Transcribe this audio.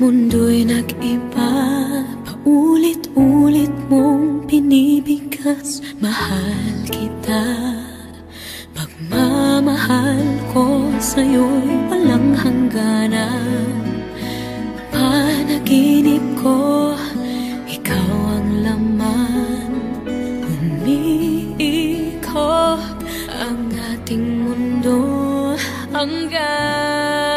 Mundo'y nag-iba Paulit-ulit mong pinibigas Mahal kita Pagmamahal ko sa'yo'y walang hangganan. Panaginip ko Ikaw ang laman. Umiikot Ang ating mundo Hanggang